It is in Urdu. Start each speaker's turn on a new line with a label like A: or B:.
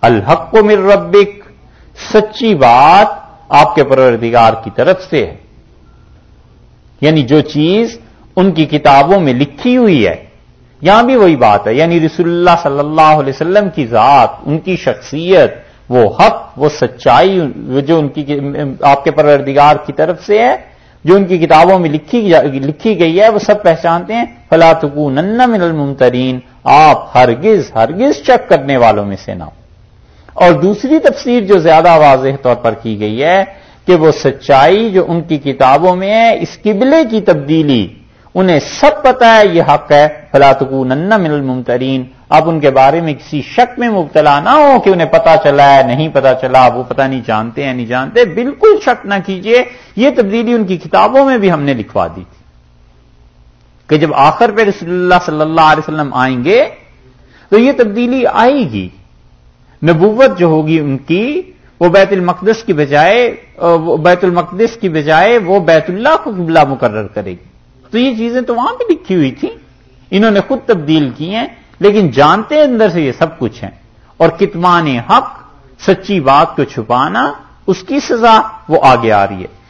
A: الحق و مر ربک، سچی بات آپ کے پروردگار کی طرف سے ہے۔ یعنی جو چیز ان کی کتابوں میں لکھی ہوئی ہے، یہاں بھی وہی بات ہے۔ یعنی رسول اللہ صلی اللہ علیہ وسلم کی ذات، ان کی شخصیت، وہ حق، وہ سچائی جو ان کی آپ کے پروردگار کی طرف سے ہے، جو ان کی کتابوں میں لکھی لکھی گئی ہے، وہ سب پہچانتے ہیں۔ فلاطکو نن من الممترین، آپ ہرگز ہرگز چک کرنے والوں میں سے نہ ہو اور دوسری تفسیر جو زیادہ واضح طور پر کی گئی ہے کہ وہ سچائی جو ان کی کتابوں میں ہے، اس قبلے کی تبدیلی، انہیں سب پتا ہے، یہ حق ہے فلاطکو نن من الممترین۔ اب ان کے بارے میں کسی شک میں مبتلا نہ ہو کہ انہیں پتا چلا ہے، نہیں پتا چلا، وہ پتا نہیں جانتے ہیں نہیں جانتے۔ بالکل شک نہ کیجیے، یہ تبدیلی ان کی کتابوں میں بھی ہم نے لکھوا دی تھی۔ کہ جب آخر پہ رسول اللہ صلی اللہ علیہ وسلم آئیں گے، تو یہ تبدیلی آئے گی۔ نبوت جو ہوگی ان کی، وہ بیت المقدس کی بجائے بیت المقدس کی بجائے وہ بیت اللہ کو قبلہ مقرر کرے گی۔ تو یہ چیزیں تو وہاں پہ لکھی ہوئی تھیں۔ انہوں نے خود تبدیل کی ہیں، لیکن جانتے اندر سے یہ سب کچھ ہیں۔ اور کتمان حق، سچی بات کو چھپانا، اس کی سزا وہ آگے آ رہی ہے۔